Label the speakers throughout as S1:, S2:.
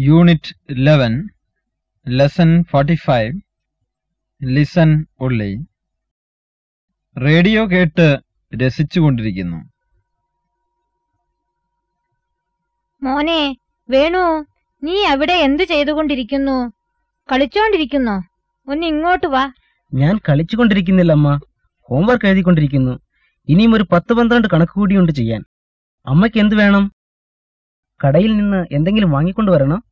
S1: Unit eleven lesson forty five listen ഉള്ളി radio കേട്ട് രസിച്ചുകൊണ്ടിരിക്കുന്നു.
S2: മോനെ വേണു നീ അവിടെ എന്ത് ചെയ്തുകൊണ്ടിരിക്കുന്നു? കളിച്ചോണ്ടിരിക്കുന്നോ. ഒന്ന് ഇങ്ങോട്ട് വാ.
S3: ഞാൻ കളിച്ചുകൊണ്ടിരിക്കുന്നില്ല അമ്മ ഹോംവർക്ക് എഴുതിക്കൊണ്ടിരിക്കുന്നു. ഇനിയും ഒരു പത്ത് പന്ത്രണ്ട് കണക്ക് കൂടിയുണ്ട് ചെയ്യാൻ. അമ്മയ്ക്ക് എന്ത് വേണം? കടയിൽ നിന്ന് എന്തെങ്കിലും വാങ്ങിക്കൊണ്ടു വരണം?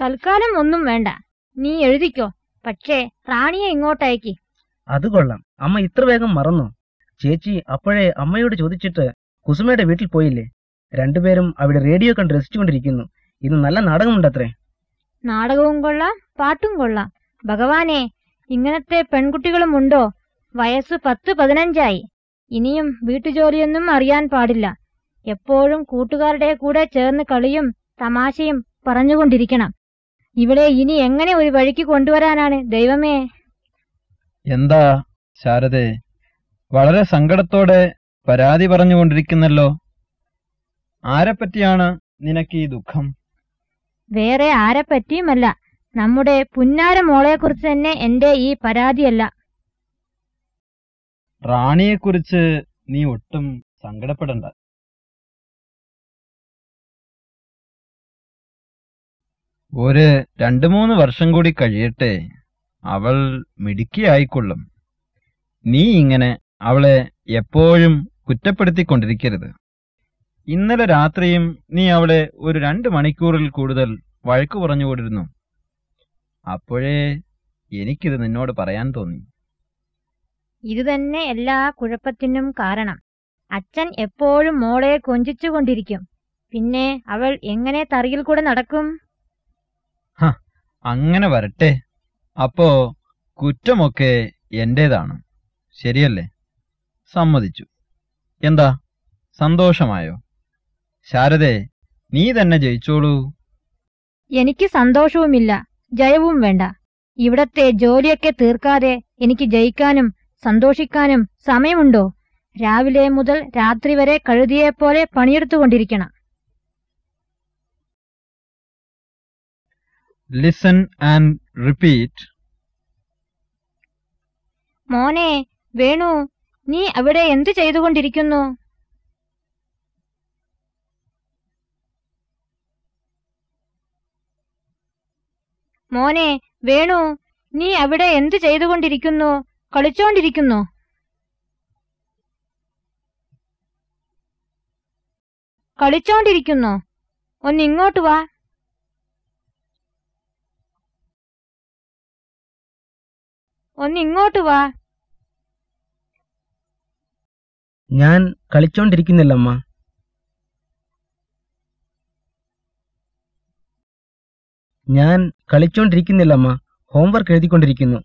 S2: തൽക്കാലം ഒന്നും വേണ്ട. നീ എഴുതിക്കോ. പക്ഷേ റാണിയെ ഇങ്ങോട്ടയക്കി.
S3: അത് കൊള്ളാം. അമ്മ ഇത്ര വേഗം മറന്നു. ചേച്ചി അപ്പോഴേ അമ്മയോട് ചോദിച്ചിട്ട് കുസുമയുടെ വീട്ടിൽ പോയില്ലേ? രണ്ടുപേരും അവിടെ റേഡിയോ കണ്ട് രസിച്ചുകൊണ്ടിരിക്കുന്നു. ഇത് നല്ല നാടകമുണ്ടത്രേ.
S2: നാടകവും കൊള്ളാം പാട്ടും കൊള്ളാം. ഭഗവാനെ ഇങ്ങനത്തെ പെൺകുട്ടികളും ഉണ്ടോ? വയസ്സ് പത്ത് പതിനഞ്ചായി. ഇനിയും വീട്ടുജോലിയൊന്നും അറിയാൻ പാടില്ല. എപ്പോഴും കൂട്ടുകാരുടെ കൂടെ ചേർന്ന് കളിയും തമാശയും പറഞ്ഞുകൊണ്ടിരിക്കണം. ഇവിടെ ഇനി എങ്ങനെ ഒരു വഴിക്ക് കൊണ്ടുവരാനാണ്? ദൈവമേ.
S1: എന്താ? ശാരദേ വളരെ സങ്കടത്തോടെ പരാതി പറഞ്ഞുകൊണ്ടിരിക്കുന്നല്ലോ. ആരെപ്പറ്റിയാണ് നിനക്ക് ഈ ദുഃഖം?
S2: വേറെ ആരെപ്പറ്റിയുമല്ല. നമ്മുടെ പുന്നാര മോളെക്കുറിച്ച് തന്നെ എന്റെ ഈ പരാതിയല്ല.
S1: റാണിയെക്കുറിച്ച് നീ ഒട്ടും സങ്കടപ്പെടണ്ട. ഒരു രണ്ടു മൂന്ന് വർഷം കൂടി കഴിയട്ടെ. അവൾ മിടുക്കിയായിക്കൊള്ളും. നീ ഇങ്ങനെ അവളെ എപ്പോഴും കുറ്റപ്പെടുത്തിക്കൊണ്ടിരിക്കരുത്. ഇന്നലെ രാത്രിയും നീ അവളെ ഒരു രണ്ട് മണിക്കൂറിൽ കൂടുതൽ വഴക്കു പറഞ്ഞുകൊണ്ടിരുന്നു. അപ്പോഴേ എനിക്കിത് നിന്നോട് പറയാൻ തോന്നി.
S2: ഇത് തന്നെ എല്ലാ കുഴപ്പത്തിനും കാരണം. അച്ഛൻ എപ്പോഴും മോളെ കൊഞ്ചിച്ചുകൊണ്ടിരിക്കും. പിന്നെ അവൾ എങ്ങനെ തറിയിൽ കൂടെ നടക്കും?
S1: അങ്ങനെ വരട്ടെ. അപ്പോ കുറ്റമൊക്കെ എന്റേതാണ്. ശരിയല്ലേ? സമ്മതിച്ചു. എന്താ? സന്തോഷമായോ? ശാരദെ നീ തന്നെ ജയിച്ചോളൂ.
S2: എനിക്ക് സന്തോഷവുമില്ല. ജയവും വേണ്ട. ഇവിടത്തെ ജോലിയൊക്കെ തീർക്കാതെ എനിക്ക് ജയിക്കാനും സന്തോഷിക്കാനും സമയമുണ്ടോ? രാവിലെ മുതൽ രാത്രി വരെ കഴുതിയെപ്പോലെ പണിയെടുത്തുകൊണ്ടിരിക്കണം.
S1: ലിസൺ ആൻഡ് റിപ്പീറ്റ്
S2: മോനെ വേണു നീ അവിടെ എന്ത് ചെയ്തുകൊണ്ടിരിക്കുന്നു? മോനെ വേണു നീ അവിടെ എന്ത് ചെയ്തുകൊണ്ടിരിക്കുന്നു? കളിച്ചോണ്ടിരിക്കുന്നു. കളിച്ചോണ്ടിരിക്കുന്നു. ഒന്ന് ഇങ്ങോട്ട് വാ. ഒന്ന് ഇങ്ങോട്ട് വാ.
S3: ഞാൻ കളിച്ചോണ്ടിരിക്കുന്നില്ലമ്മ. ഞാൻ കളിച്ചോണ്ടിരിക്കുന്നില്ലമ്മ. ഹോംവർക്ക് എഴുതിക്കൊണ്ടിരിക്കുന്നു.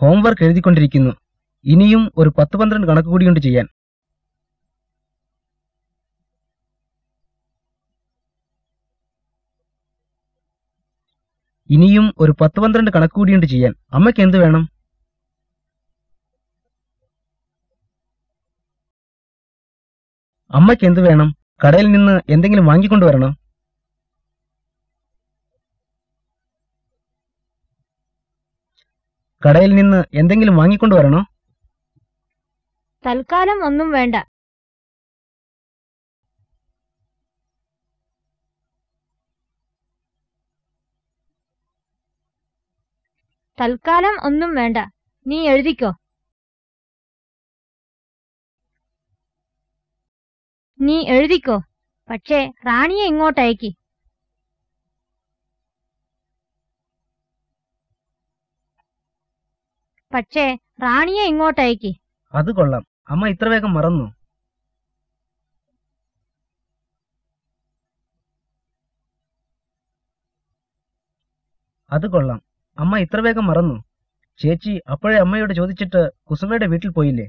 S3: ഹോംവർക്ക് എഴുതിക്കൊണ്ടിരിക്കുന്നു. ഇനിയും ഒരു പത്ത് പന്ത്രണ്ട് കണക്ക് കൂടിയുണ്ട് ചെയ്യാൻ. ഇനിയും ഒരു പത്ത് പന്ത്രണ്ട് കണക്കുകൂടിയുണ്ട് ചെയ്യാൻ. അമ്മയ്ക്ക് എന്ത് വേണം? അമ്മയ്ക്ക് എന്ത് വേണം? കടയിൽ നിന്ന് എന്തെങ്കിലും വാങ്ങിക്കൊണ്ടുവരണോ കടയിൽ നിന്ന് എന്തെങ്കിലും വാങ്ങിക്കൊണ്ടുവരണോ
S2: തൽക്കാലം ഒന്നും വേണ്ട. തൽക്കാലം ഒന്നും വേണ്ട. നീ എഴുതിക്കോ. നീ എഴുതിക്കോ. പക്ഷേ റാണിയെ ഇങ്ങോട്ടയക്കി പക്ഷേ റാണിയെ ഇങ്ങോട്ടയക്കി
S3: അത് കൊള്ളാം. അമ്മ ഇത്ര വേഗം മറന്നു. അത് കൊള്ളാം. അമ്മ ഇത്ര വേഗം മറന്നു. ചേച്ചി അപ്പോഴേ അമ്മയോട് ചോദിച്ചിട്ട് കുസുമയുടെ വീട്ടിൽ പോയില്ലേ?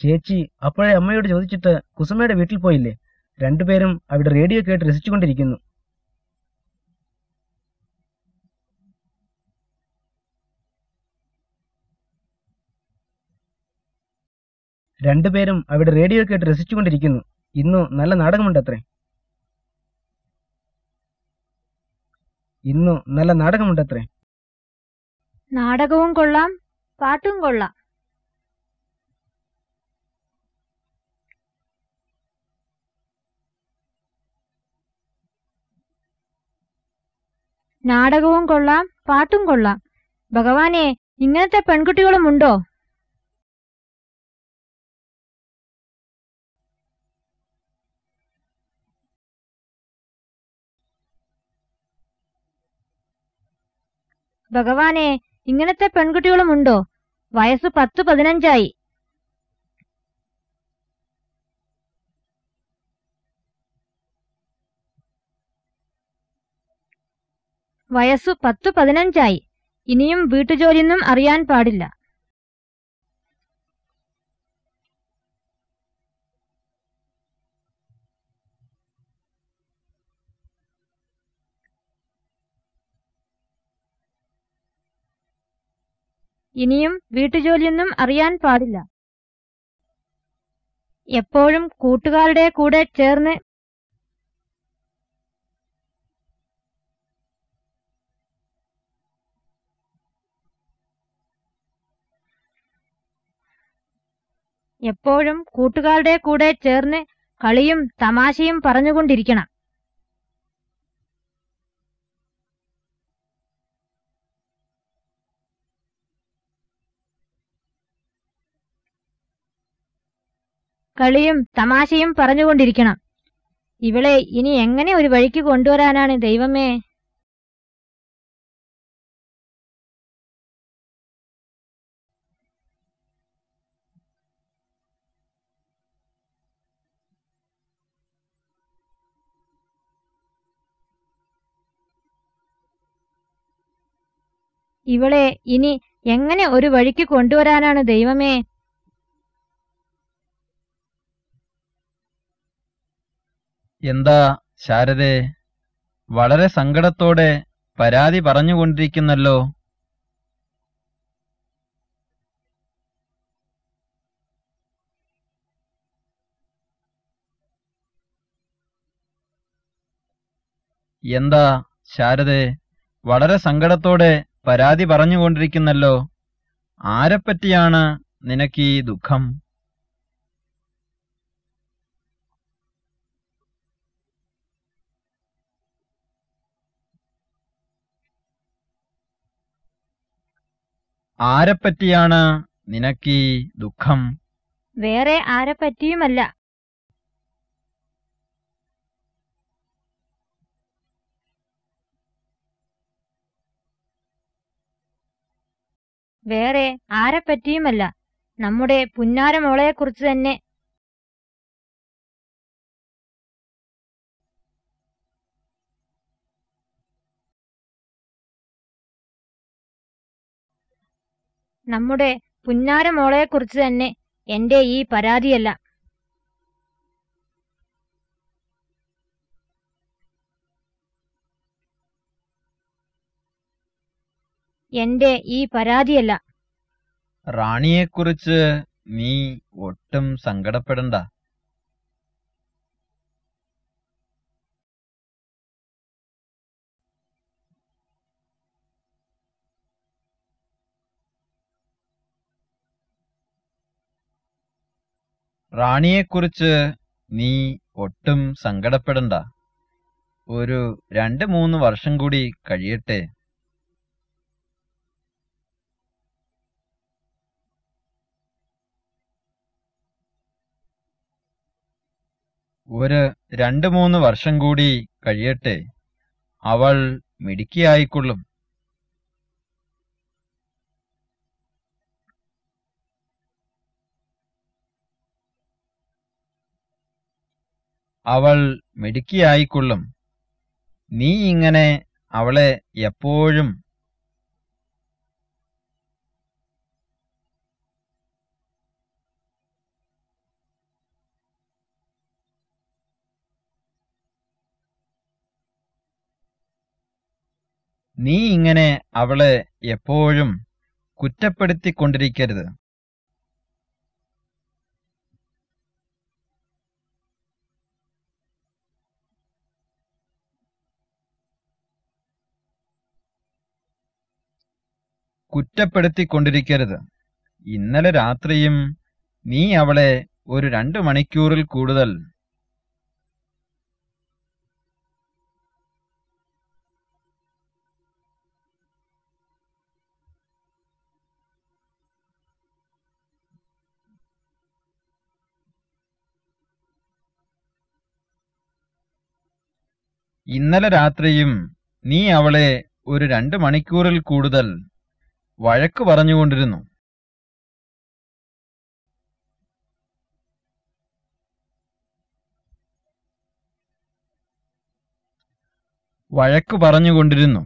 S3: ചേച്ചി അപ്പോഴേ അമ്മയോട് ചോദിച്ചിട്ട് കുസുമയുടെ വീട്ടിൽ പോയില്ലേ? രണ്ടുപേരും അവിടെ റേഡിയോ കേട്ട് രസിച്ചുകൊണ്ടിരിക്കുന്നു. രണ്ടുപേരും അവിടെ റേഡിയോ കേട്ട് രസിച്ചുകൊണ്ടിരിക്കുന്നു. ഇന്നു നല്ല നാടകമുണ്ട് അത്രേ. ഇന്നു നല്ല നാടകമുണ്ട് അത്രേ.
S2: നാടകവും കൊള്ളാം പാട്ടും കൊള്ളാം. നാടകവും കൊള്ളാം പാട്ടും കൊള്ളാം. ഭഗവാനെ ഇങ്ങനത്തെ പെൺകുട്ടികളും ഉണ്ടോ? ഭഗവാനെ ഇങ്ങനത്തെ പെൺകുട്ടികളും ഉണ്ടോ വയസ്സ് പത്ത് പതിനഞ്ചായി. വയസ്സു പത്തു പതിനഞ്ചായി. ഇനിയും വീട്ടുജോലിയൊന്നും അറിയാൻ പാടില്ല. ഇനിയും വീട്ടുജോലിയൊന്നും അറിയാൻ പാടില്ല. എപ്പോഴും കൂട്ടുകാരുടെ കൂടെ ചേർന്ന് എപ്പോഴും കൂട്ടുകാരുടെ കൂടെ ചേർന്ന് കളിയും തമാശയും പറഞ്ഞുകൊണ്ടിരിക്കണം. കളിയും തമാശയും പറഞ്ഞുകൊണ്ടിരിക്കണം. ഇവളെ ഇനി എങ്ങനെ ഒരു വഴിക്ക് കൊണ്ടുവരാനാണ് ദൈവമേ? ഇവളെ ഇനി എങ്ങനെ ഒരു വഴിക്ക് കൊണ്ടുവരാനാണ് ദൈവമേ?
S1: എന്താ ശാരദേ? വളരെ സങ്കടത്തോടെ പരാതി പറഞ്ഞുകൊണ്ടിരിക്കുന്നല്ലോ. എന്താ ശാരദേ? വളരെ സങ്കടത്തോടെ പരാതി പറഞ്ഞുകൊണ്ടിരിക്കുന്നല്ലോ. ആരെപ്പറ്റിയാണ് നിനക്കീ ദുഃഖം? ആരെപ്പറ്റിയാണ് നിനക്കീ ദുഃഖം?
S2: വേറെ ആരെപ്പറ്റിയുമല്ല. വേറെ ആരെപ്പറ്റിയുമല്ല. നമ്മുടെ പുന്നാരമോളയെക്കുറിച്ച് തന്നെ നമ്മുടെ പുന്നാരമോളെക്കുറിച്ച് തന്നെ എന്റെ ഈ പരാതിയല്ല. എന്റെ ഈ പരാതിയല്ല.
S1: റാണിയെക്കുറിച്ച് നീ ഒട്ടും സങ്കടപ്പെടണ്ട. റാണിയെക്കുറിച്ച് നീ ഒട്ടും സങ്കടപ്പെടണ്ട. ഒരു രണ്ട് മൂന്ന് വർഷം കൂടി കഴിയട്ടെ. ഒരു രണ്ട് മൂന്ന് വർഷം കൂടി കഴിയട്ടെ. അവൾ മിടുക്കിയായിക്കൊള്ളും. അവൾ മിടുക്കിയായിക്കൊള്ളും. നീ ഇങ്ങനെ അവളെ എപ്പോഴും നീ ഇങ്ങനെ അവളെ എപ്പോഴും കുറ്റപ്പെടുത്തിക്കൊണ്ടിരിക്കരുത്. കുറ്റപ്പെടുത്തിക്കൊണ്ടിരിക്കരുത്. ഇന്നലെ രാത്രിയും നീ അവളെ ഒരു രണ്ടു മണിക്കൂറിൽ കൂടുതൽ ഇന്നലെ രാത്രിയും നീ അവളെ ഒരു രണ്ടു മണിക്കൂറിൽ കൂടുതൽ വഴക്കു പറഞ്ഞുകൊണ്ടിരുന്നു. വഴക്ക് പറഞ്ഞുകൊണ്ടിരുന്നു.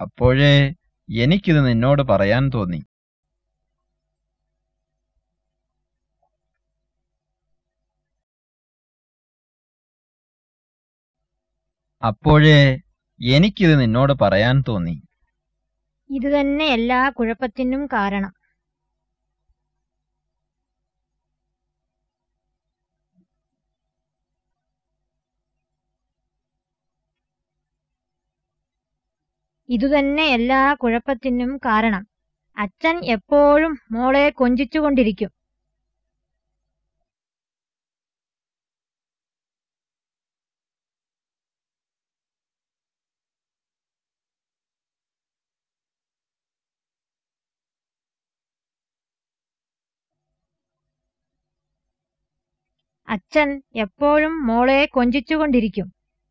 S1: അപ്പോഴേ എനിക്കിത് നിന്നോട് പറയാൻ തോന്നി. അപ്പോഴേ എനിക്കിത് നിന്നോട് പറയാൻ തോന്നി.
S2: ഇത് തന്നെ എല്ലാ കുഴപ്പത്തിനും കാരണം. ഇതുതന്നെ എല്ലാ കുഴപ്പത്തിനും കാരണം. അച്ഛൻ എപ്പോഴും മോളെ കൊഞ്ചിച്ചുകൊണ്ടിരിക്കും. അച്ഛൻ എപ്പോഴും മോളെ കൊഞ്ചിച്ചുകൊണ്ടിരിക്കും.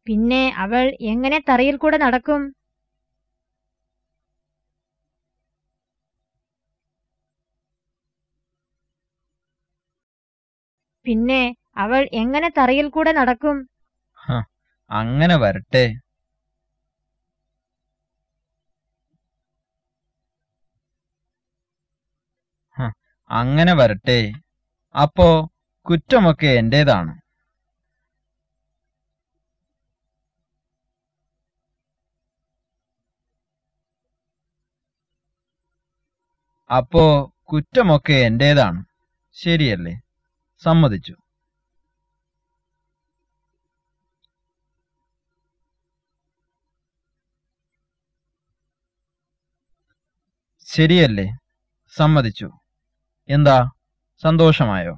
S2: പിന്നെ അവൾ എങ്ങനെ തറയിൽ കൂടെ നടക്കും? പിന്നെ അവൾ എങ്ങനെ തറയിൽ കൂടെ നടക്കും?
S1: അങ്ങനെ വരട്ടെ. അങ്ങനെ വരട്ടെ. അപ്പോ കുറ്റമൊക്കെ എന്റേതാണ്. അപ്പോ കുറ്റമൊക്കെ എന്റേതാണ്. ശരിയല്ലേ? സമ്മതിച്ചു. ശരിയല്ലേ? സമ്മതിച്ചു. എന്താ? സന്തോഷമായോ?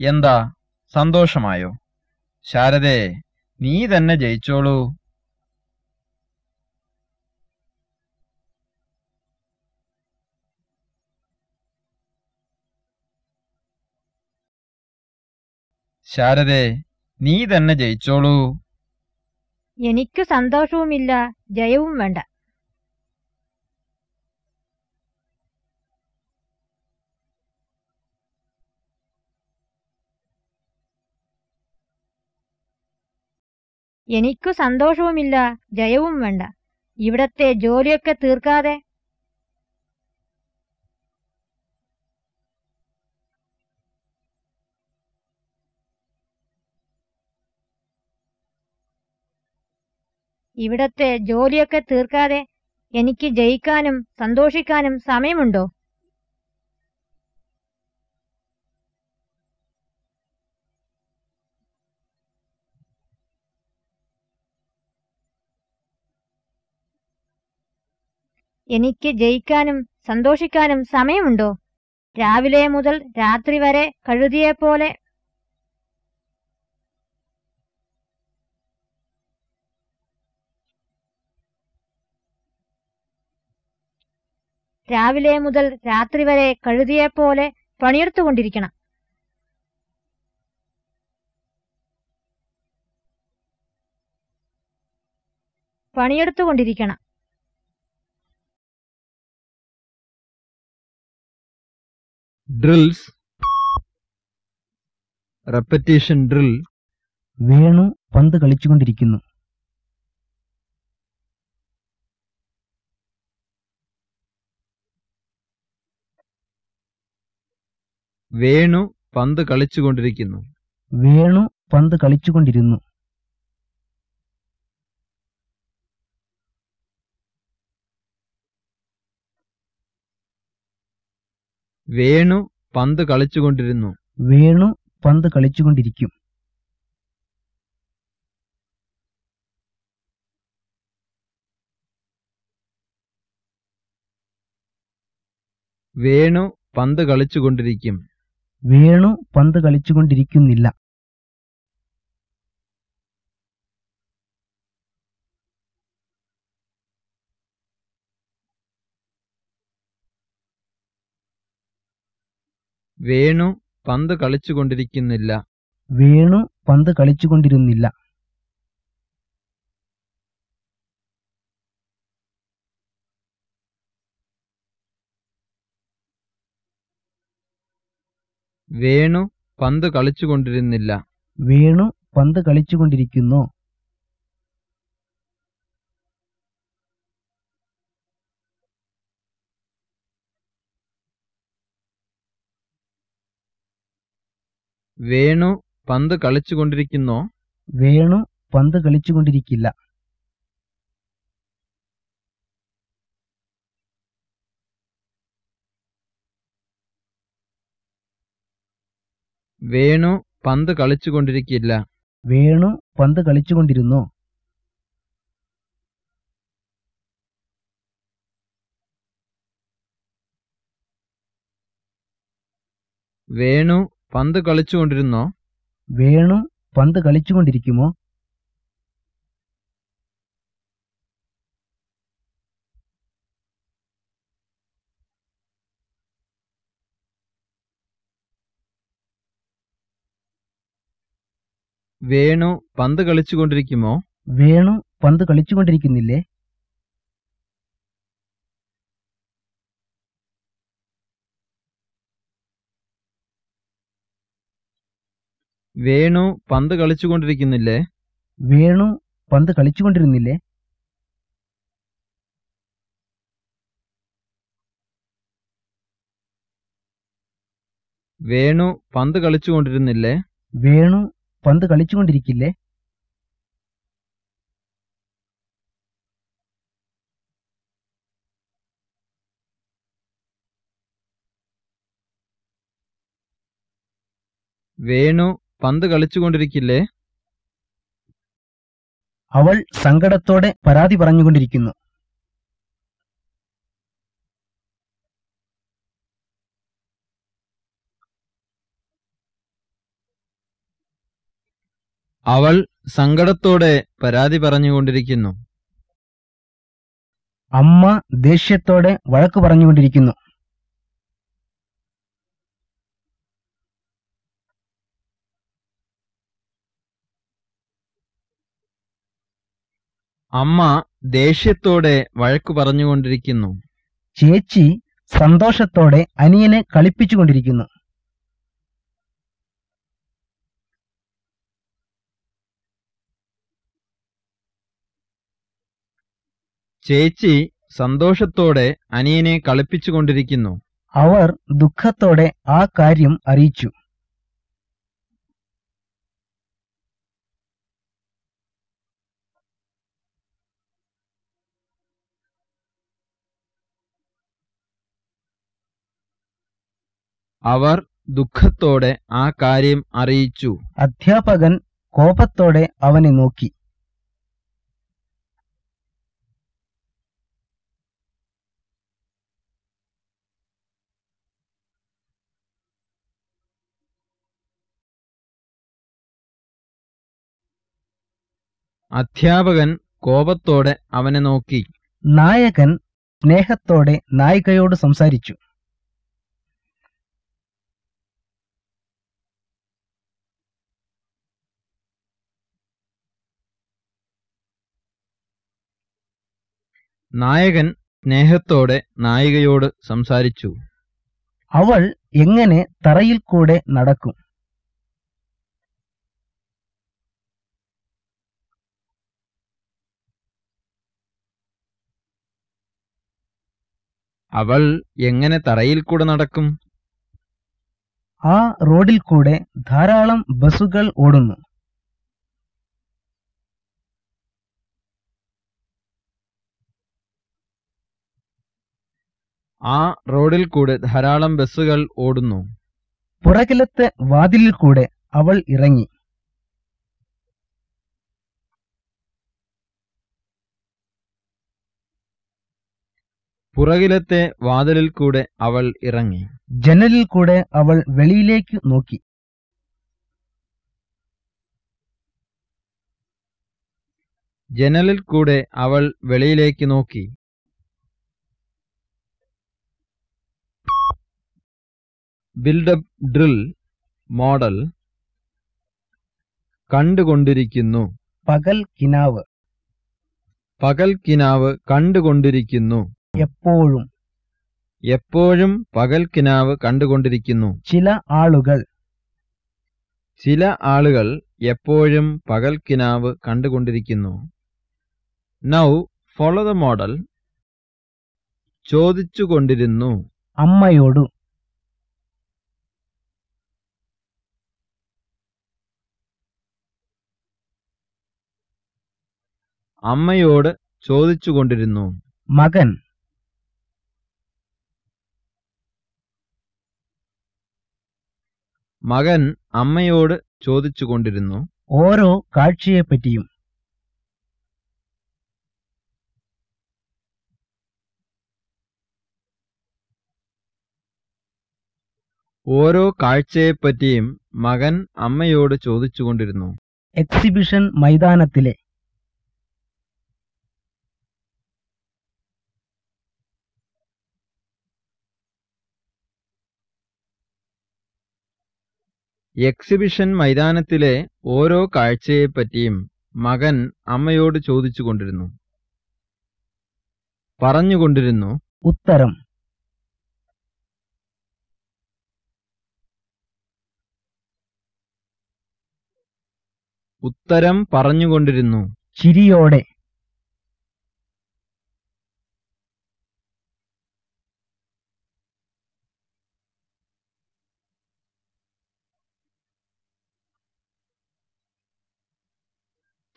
S1: എന്താ? സന്തോഷമായോ? ശാരദേ നീ തന്നെ ജയിച്ചോളൂ. ശാരദേ നീ തന്നെ ജയിച്ചോളൂ.
S2: എനിക്ക് സന്തോഷവുമില്ല ജയവും വേണ്ട. എനിക്കു സന്തോഷവുമില്ല ജയവും വേണ്ട. ഇവിടത്തെ ജോലിയൊക്കെ തീർക്കാതെ. ഇവിടത്തെ ജോലിയൊക്കെ തീർക്കാതെ എനിക്ക് ജയിക്കാനും സന്തോഷിക്കാനും സമയമുണ്ടോ? എനിക്ക് ജയിക്കാനും സന്തോഷിക്കാനും സമയമുണ്ടോ? രാവിലെ മുതൽ രാത്രി വരെ കഴുതിയെപ്പോലെ. രാവിലെ മുതൽ രാത്രി വരെ കഴുതിയെപ്പോലെ പണിയെടുത്തുകൊണ്ടിരിക്കണം. പണിയെടുത്തുകൊണ്ടിരിക്കണം.
S1: ഡ്രിൽസ് റെപ്പറ്റേഷൻ ഡ്രിൽ
S3: വേണു പന്ത് കളിച്ചുകൊണ്ടിരിക്കുന്നു.
S1: വേണു പന്ത് കളിച്ചുകൊണ്ടിരിക്കുന്നു.
S3: വേണു പന്ത് കളിച്ചുകൊണ്ടിരുന്നു.
S1: വേണു പന്ത് കളിച്ചുകൊണ്ടിരുന്നു.
S3: വേണു പന്ത് കളിച്ചുകൊണ്ടിരിക്കും.
S1: വേണു പന്ത് കളിച്ചുകൊണ്ടിരിക്കും.
S3: വേണു പന്ത് കളിച്ചുകൊണ്ടിരിക്കുന്നില്ല.
S1: വേണു പന്ത് കളിച്ചുകൊണ്ടിരിക്കുന്നില്ല.
S3: വേണു പന്ത് കളിച്ചുകൊണ്ടിരുന്നില്ല.
S1: വേണു പന്ത് കളിച്ചുകൊണ്ടിരുന്നില്ല.
S3: വേണു പന്ത് കളിച്ചുകൊണ്ടിരിക്കുന്നു.
S1: വേണു പന്ത് കളിച്ചുകൊണ്ടിരിക്കുന്നോ?
S3: വേണു പന്ത് കളിച്ചുകൊണ്ടിരിക്കില്ല.
S1: വേണു പന്ത് കളിച്ചുകൊണ്ടിരിക്കില്ല.
S3: വേണു പന്ത് കളിച്ചുകൊണ്ടിരുന്നു.
S1: വേണു പന്ത് കളിച്ചുകൊണ്ടിരുന്നോ?
S3: വേണു പന്ത് കളിച്ചുകൊണ്ടിരിക്കുമോ?
S1: വേണു പന്ത് കളിച്ചുകൊണ്ടിരിക്കുമോ?
S3: വേണു പന്ത് കളിച്ചുകൊണ്ടിരിക്കുന്നില്ലേ?
S1: വേണു പന്ത് കളിച്ചുകൊണ്ടിരിക്കുന്നില്ലേ?
S3: വേണു പന്ത് കളിച്ചുകൊണ്ടിരുന്നില്ലേ?
S1: വേണു പന്ത് കളിച്ചുകൊണ്ടിരുന്നില്ലേ?
S3: വേണു പന്ത് കളിച്ചുകൊണ്ടിരിക്കില്ലേ?
S1: വേണു പന്ത് കളിച്ചുകൊണ്ടിരിക്കില്ലേ?
S3: അവൾ സങ്കടത്തോടെ പരാതി പറഞ്ഞുകൊണ്ടിരിക്കുന്നു.
S1: അവൾ സങ്കടത്തോടെ പരാതി പറഞ്ഞുകൊണ്ടിരിക്കുന്നു.
S3: അമ്മ ദേഷ്യത്തോടെ വഴക്ക് പറഞ്ഞുകൊണ്ടിരിക്കുന്നു.
S1: അമ്മ ദേഷ്യത്തോടെ വഴക്കു പറഞ്ഞുകൊണ്ടിരിക്കുന്നു.
S3: ചേച്ചി സന്തോഷത്തോടെ അനിയനെ കളിപ്പിച്ചുകൊണ്ടിരിക്കുന്നു.
S1: ചേച്ചി സന്തോഷത്തോടെ അനിയനെ കളിപ്പിച്ചുകൊണ്ടിരിക്കുന്നു.
S3: അവർ ദുഃഖത്തോടെ ആ കാര്യം അറിയിച്ചു.
S1: അവർ ദുഃഖത്തോടെ ആ കാര്യം അറിയിച്ചു.
S3: അധ്യാപകൻ കോപത്തോടെ അവനെ നോക്കി.
S1: അധ്യാപകൻ കോപത്തോടെ അവനെ നോക്കി.
S3: നായകൻ സ്നേഹത്തോടെ നായികയോട് സംസാരിച്ചു.
S1: നായകൻ സ്നേഹത്തോടെ നായികയോട് സംസാരിച്ചു.
S3: അവൾ എങ്ങനെ തറയിൽ കൂടെ നടക്കും?
S1: അവൾ എങ്ങനെ തറയിൽ കൂടെ നടക്കും?
S3: ആ റോഡിൽ കൂടെ ധാരാളം ബസ്സുകൾ ഓടുന്നു.
S1: ആ റോഡിൽ കൂടെ ധാരാളം ബസ്സുകൾ ഓടുന്നു.
S3: പുറകിലത്തെ വാതിലിൽ കൂടെ അവൾ ഇറങ്ങി.
S1: പുറകിലത്തെ വാതിലിൽ കൂടെ അവൾ ഇറങ്ങി.
S3: ജനലിൽ കൂടെ അവൾ വെളിയിലേക്ക് നോക്കി.
S1: ജനലിൽ കൂടെ അവൾ വെളിയിലേക്ക് നോക്കി. ബിൽഡപ്പ് ഡ്രിൽ മോഡൽ കണ്ടുകൊണ്ടിരിക്കുന്നു.
S3: പകൽ കിനാവ്.
S1: പകൽ കിനാവ് കണ്ടുകൊണ്ടിരിക്കുന്നു.
S3: എപ്പോഴും.
S1: എപ്പോഴും പകൽ കിനാവ് കണ്ടുകൊണ്ടിരിക്കുന്നു.
S3: ചില ആളുകൾ.
S1: ചില ആളുകൾ എപ്പോഴും പകൽ കിനാവ് കണ്ടുകൊണ്ടിരിക്കുന്നു. നൗ ഫോളോ ദ മോഡൽ ചോദിച്ചുകൊണ്ടിരുന്നു.
S3: അമ്മയോടു.
S1: അമ്മയോട് ചോദിച്ചുകൊണ്ടിരുന്നു.
S3: മകൻ.
S1: മകൻ അമ്മയോട് ചോദിച്ചുകൊണ്ടിരുന്നു.
S3: ഓരോ കാഴ്ചയെപ്പറ്റിയും.
S1: ഓരോ കാഴ്ചയെപ്പറ്റിയും മകൻ അമ്മയോട് ചോദിച്ചുകൊണ്ടിരുന്നു.
S3: എക്സിബിഷൻ മൈതാനത്തിലെ
S1: എക്സിബിഷൻ മൈതാനത്തിലെ ഓരോ കാഴ്ചയെപ്പറ്റിയും മകൻ അമ്മയോട് ചോദിച്ചുകൊണ്ടിരുന്നു. പറഞ്ഞുകൊണ്ടിരുന്നു
S3: ഉത്തരം.
S1: ഉത്തരം പറഞ്ഞുകൊണ്ടിരുന്നു
S3: ചിരിയോടെ.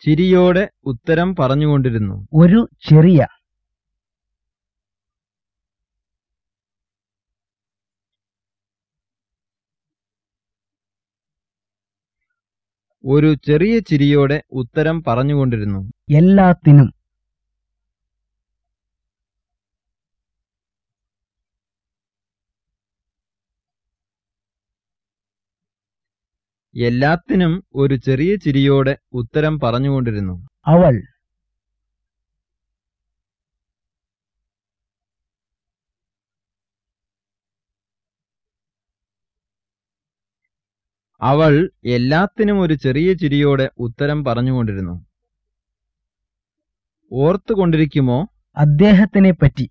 S1: ചിരിയോടെ ഉത്തരം പറഞ്ഞുകൊണ്ടിരുന്നു.
S3: ഒരു ചെറിയ.
S1: ഒരു ചെറിയ ചിരിയോടെ ഉത്തരം പറഞ്ഞുകൊണ്ടിരുന്നു.
S3: എല്ലാത്തിനും.
S1: എല്ലാത്തിനും ഒരു ചെറിയ ചിരിയോടെ ഉത്തരം പറഞ്ഞുകൊണ്ടിരുന്നു.
S3: അവൾ.
S1: അവൾ എല്ലാത്തിനും ഒരു ചെറിയ ചിരിയോടെ ഉത്തരം പറഞ്ഞുകൊണ്ടിരുന്നു. ഓർത്തുകൊണ്ടിരിക്കുമോ?
S3: അദ്ദേഹത്തിനെ പറ്റി.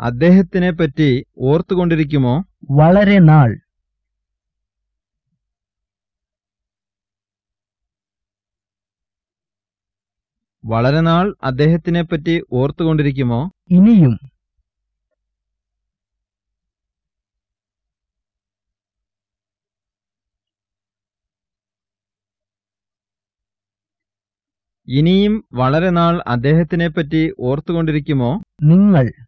S1: അദ്ദേഹത്തിനെപ്പറ്റി ഓർത്തുകൊണ്ടിരിക്കുമോ?
S3: വളരെ നാൾ.
S1: വളരെ നാൾ അദ്ദേഹത്തിനെ പറ്റി ഓർത്തുകൊണ്ടിരിക്കുമോ?
S3: ഇനിയും.
S1: ഇനിയും വളരെ നാൾ അദ്ദേഹത്തിനെ പറ്റി ഓർത്തുകൊണ്ടിരിക്കുമോ?
S3: നിങ്ങൾ.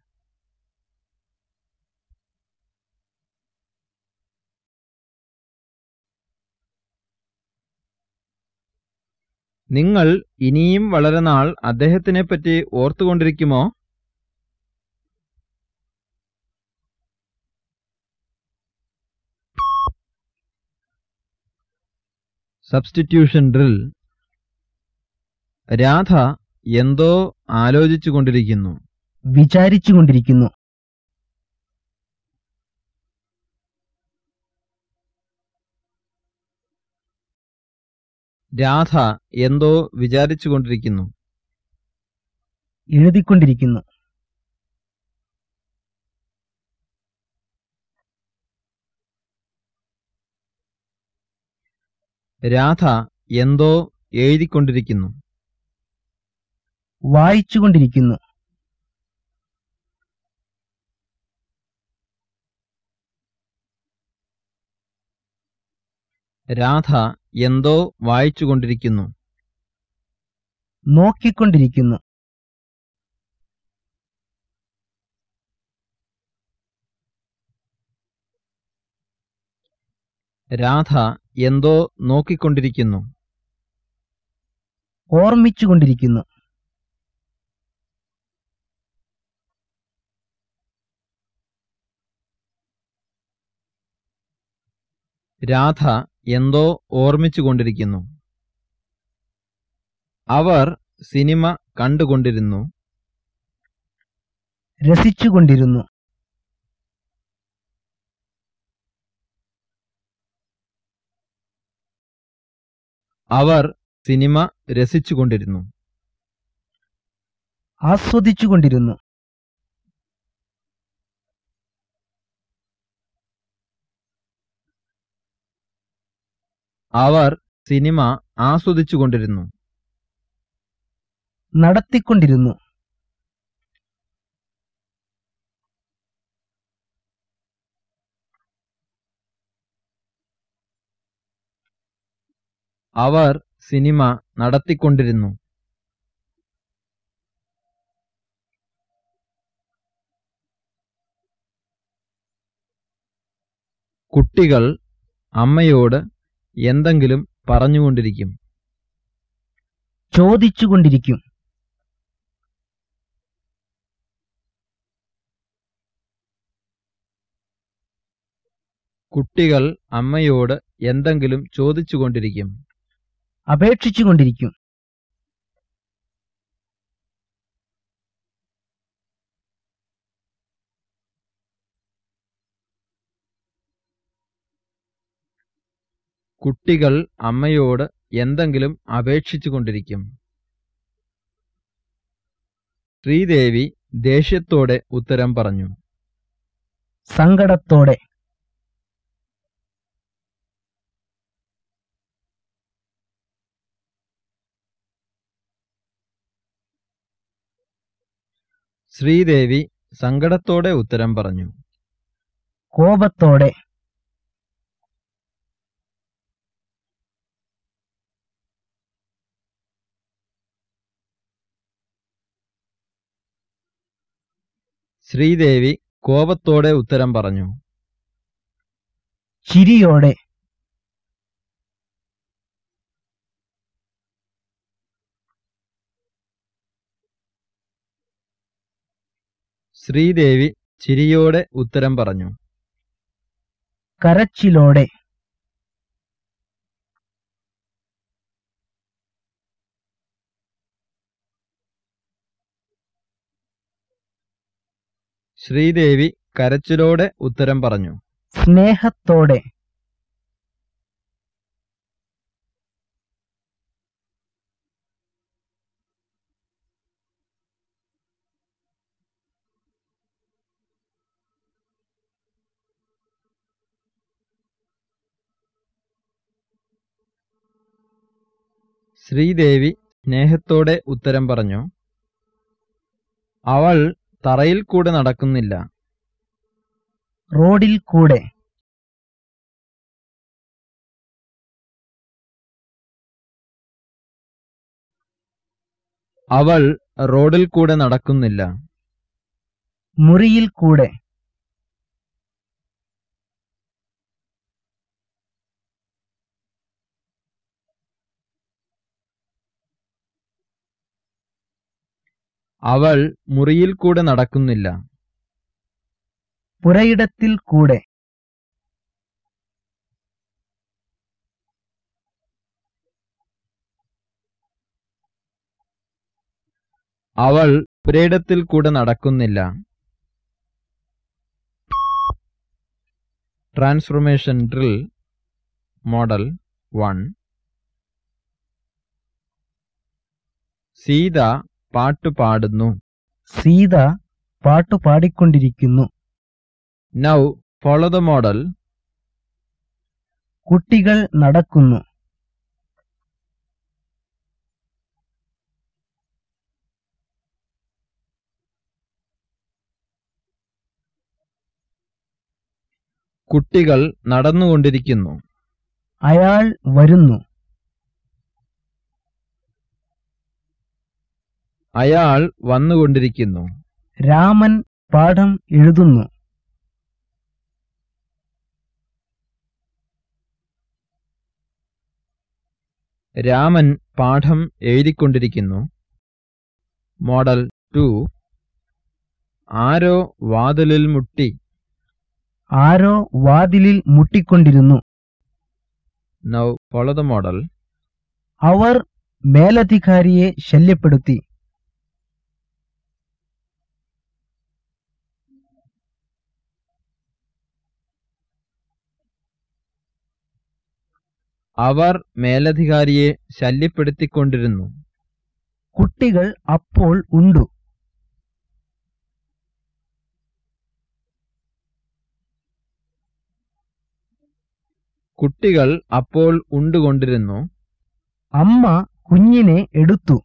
S1: നിങ്ങൾ ഇനിയും വളരെ നാൾ അദ്ദേഹത്തിനെപ്പറ്റി ഓർത്തുകൊണ്ടിരിക്കുമോ? സബ്സ്റ്റിറ്റ്യൂഷൻ ഡ്രിൽ രാധ എന്തോ ആലോചിച്ചുകൊണ്ടിരിക്കുന്നു.
S3: വിചാരിച്ചുകൊണ്ടിരിക്കുന്നു.
S1: രാധ എന്തോ വിചാരിച്ചുകൊണ്ടിരിക്കുന്നു.
S3: എഴുതിക്കൊണ്ടിരിക്കുന്നു.
S1: രാധ എന്തോ എഴുതിക്കൊണ്ടിരിക്കുന്നു.
S3: വായിച്ചുകൊണ്ടിരിക്കുന്നു.
S1: രാധ എന്തോ വായിച്ചുകൊണ്ടിരിക്കുന്നു.
S3: നോക്കിക്കൊണ്ടിരിക്കുന്നു.
S1: രാധ എന്തോ നോക്കിക്കൊണ്ടിരിക്കുന്നു.
S3: ഓർമ്മിച്ചുകൊണ്ടിരിക്കുന്നു.
S1: രാധ എന്തോ ഓർമ്മിച്ചുകൊണ്ടിരിക്കുന്നു. അവർ സിനിമ കണ്ടുകൊണ്ടിരുന്നു.
S3: രസിച്ചുകൊണ്ടിരുന്നു.
S1: അവർ സിനിമ രസിച്ചുകൊണ്ടിരുന്നു.
S3: ആസ്വദിച്ചുകൊണ്ടിരുന്നു.
S1: അവർ സിനിമ ആസ്വദിച്ചുകൊണ്ടിരുന്നു.
S3: നടത്തിക്കൊണ്ടിരുന്നു.
S1: അവർ സിനിമ നടത്തിക്കൊണ്ടിരുന്നു. കുട്ടികൾ അമ്മയോട് എന്തെങ്കിലും പറഞ്ഞുകൊണ്ടിരിക്കും.
S3: ചോദിച്ചുകൊണ്ടിരിക്കും.
S1: കുട്ടികൾ അമ്മയോട് എന്തെങ്കിലും ചോദിച്ചുകൊണ്ടിരിക്കും.
S3: അപേക്ഷിച്ചുകൊണ്ടിരിക്കും.
S1: കുട്ടികൾ അമ്മയോട് എന്തെങ്കിലും അപേക്ഷിച്ചുകൊണ്ടിരിക്കും. ശ്രീദേവി ദേഷ്യത്തോടെ ഉത്തരം പറഞ്ഞു.
S3: സങ്കടത്തോടെ.
S1: ശ്രീദേവി സങ്കടത്തോടെ ഉത്തരം പറഞ്ഞു.
S3: കോപത്തോടെ.
S1: ശ്രീദേവി കോപത്തോടെ ഉത്തരം പറഞ്ഞു.
S3: ചിരിയോടെ.
S1: ശ്രീദേവി ചിരിയോടെ ഉത്തരം പറഞ്ഞു.
S3: കരച്ചിലോടെ.
S1: ശ്രീദേവി കരച്ചിലോടെ ഉത്തരം പറഞ്ഞു.
S3: സ്നേഹത്തോടെ.
S1: ശ്രീദേവി സ്നേഹത്തോടെ ഉത്തരം പറഞ്ഞു. അവൾ തറയിൽ കൂടെ നടക്കുന്നില്ല.
S3: റോഡിൽ കൂടെ.
S1: അവൾ റോഡിൽ കൂടെ നടക്കുന്നില്ല.
S3: മുറിയിൽ കൂടെ.
S1: അവൾ മുറിയിൽ കൂടെ നടക്കുന്നില്ല.
S3: പുരയിടത്തിൽ കൂടെ.
S1: അവൾ പുരയിടത്തിൽ കൂടെ നടക്കുന്നില്ല. Transformation drill model one Sita പാട്ടു പാടുന്നു.
S3: സീത പാട്ടു പാടിക്കൊണ്ടിരിക്കുന്നു.
S1: നൗ ഫോളോ ദ മോഡൽ
S3: കുട്ടികൾ നടക്കുന്നു.
S1: കുട്ടികൾ നടന്നുകൊണ്ടിരിക്കുന്നു.
S3: അയാൾ വരുന്നു.
S1: അയാൾ വന്നുകൊണ്ടിരിക്കുന്നു.
S3: രാമൻ പാഠം എഴുതുന്നു.
S1: രാമൻ പാഠം എഴുതിക്കൊണ്ടിരിക്കുന്നു. Model to. ആരോ വാതിലിൽ മുട്ടി.
S3: ആരോ വാതിലിൽ മുട്ടിക്കൊണ്ടിരുന്നു.
S1: നൗ ഫോളോ ദ മോഡൽ
S3: അവർ മേലധികാരിയെ ശല്യപ്പെടുത്തി.
S1: അവർ മേലധികാരിയെ ശല്യപ്പെടുത്തിക്കൊണ്ടിരുന്നു.
S3: കുട്ടികൾ അപ്പോൾ ഉണ്ടു.
S1: കുട്ടികൾ അപ്പോൾ ഉണ്ടുകൊണ്ടിരുന്നു.
S3: അമ്മ കുഞ്ഞിനെ എടുത്തു.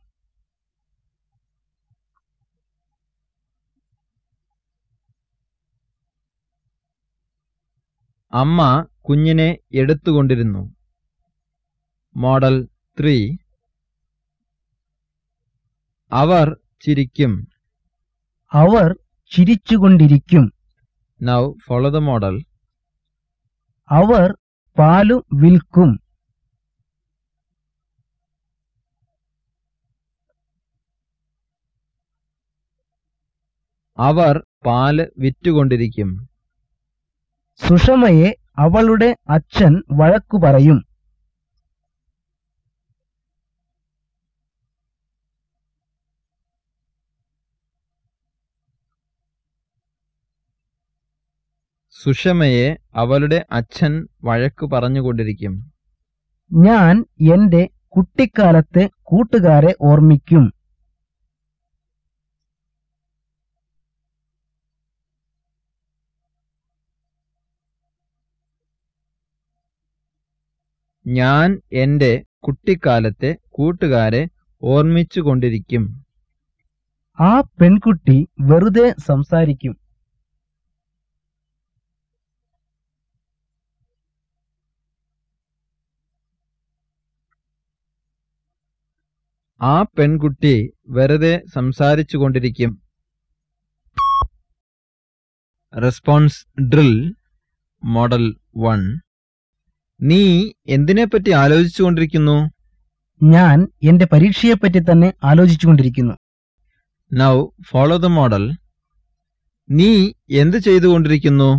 S1: അമ്മ കുഞ്ഞിനെ എടുത്തുകൊണ്ടിരുന്നു. Model three. അവർ ചിരിക്കും.
S3: അവർ ചിരിച്ചുകൊണ്ടിരിക്കും.
S1: നൗ ഫോളോ ദ മോഡൽ
S3: അവർ പാലും വിൽക്കും.
S1: അവർ പാൽ വിറ്റുകൊണ്ടിരിക്കും.
S3: സുഷമയെ അവളുടെ അച്ഛൻ വഴക്കു പറയും.
S1: സുഷമയെ അവളുടെ അച്ഛൻ വഴക്കു പറഞ്ഞുകൊണ്ടിരിക്കും.
S3: ഞാൻ എന്റെ കുട്ടിക്കാലത്തെ കൂട്ടുകാരെ ഓർമ്മിക്കും.
S1: ഞാൻ എന്റെ കുട്ടിക്കാലത്തെ കൂട്ടുകാരെ ഓർമ്മിച്ചുകൊണ്ടിരിക്കും.
S3: ആ പെൺകുട്ടി വെറുതെ സംസാരിക്കും.
S1: ആ പെൺകുട്ടി വെറുതെ സംസാരിച്ചു കൊണ്ടിരിക്കും റെസ്പോൺസ് ഡ്രിൽ മോഡൽ വൺ നീ എന്തിനെപ്പറ്റി ആലോചിച്ചുകൊണ്ടിരിക്കുന്നു?
S3: ഞാൻ എന്റെ പരീക്ഷയെപ്പറ്റി തന്നെ ആലോചിച്ചുകൊണ്ടിരിക്കുന്നു.
S1: നൗ ഫോളോ ദ മോഡൽ നീ എന്ത് ചെയ്തുകൊണ്ടിരിക്കുന്നു?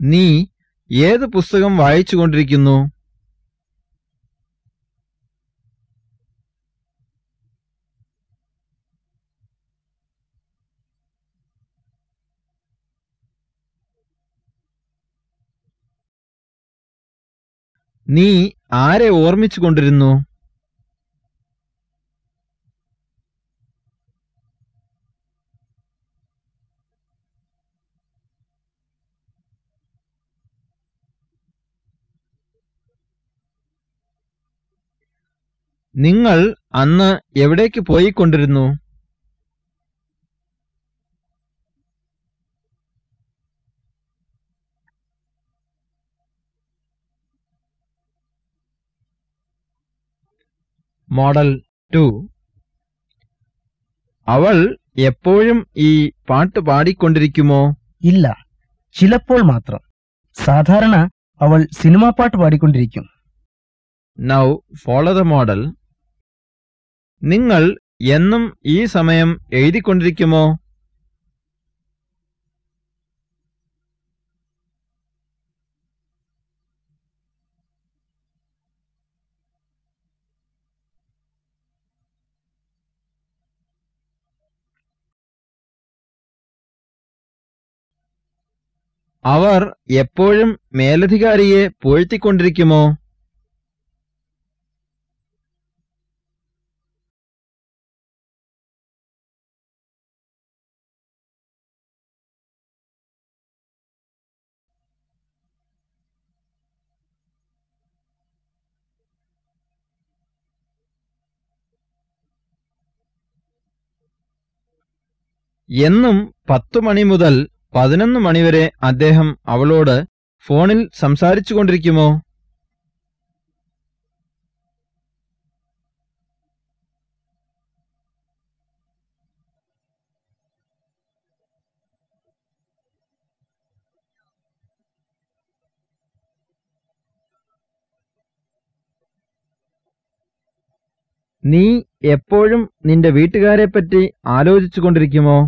S1: നീ ഏത് പുസ്തകം വായിച്ചുകൊണ്ടിരിക്കുന്നു? നീ ആരെ ഓർമ്മിച്ചുകൊണ്ടിരുന്നു? നിങ്ങൾ അന്ന് എവിടേക്ക് പോയിക്കൊണ്ടിരുന്നു? Model two. അവൾ എപ്പോഴും ഈ പാട്ട് പാടിക്കൊണ്ടിരിക്കുമോ?
S3: ഇല്ല. ചിലപ്പോൾ മാത്രം. സാധാരണ അവൾ സിനിമാ പാട്ട് പാടിക്കൊണ്ടിരിക്കും.
S1: നൗ ഫോളോ ദ മോഡൽ നിങ്ങൾ എന്നും ഈ സമയം എഴുതിക്കൊണ്ടിരിക്കുമോ? അവർ എപ്പോഴും മേലധികാരിയെ പുഴ്ത്തിക്കൊണ്ടിരിക്കുമോ എന്നും പത്തു മണി മുതൽ പതിനൊന്ന് മണിവരെ അദ്ദേഹം അവളോട് ഫോണിൽ സംസാരിച്ചുകൊണ്ടിരിക്കുമോ? നീ എപ്പോഴും നിന്റെ വീട്ടുകാരെപ്പറ്റി ആലോചിച്ചുകൊണ്ടിരിക്കുമോ?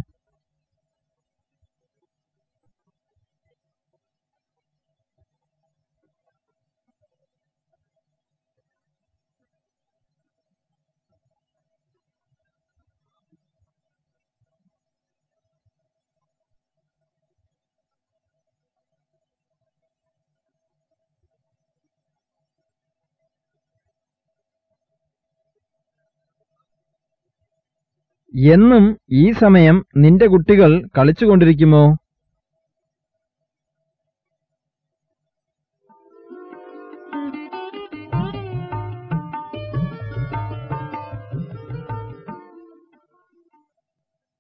S1: എന്നും ഈ സമയം നിന്റെ കുട്ടികൾ കളിച്ചുകൊണ്ടിരിക്കുമോ?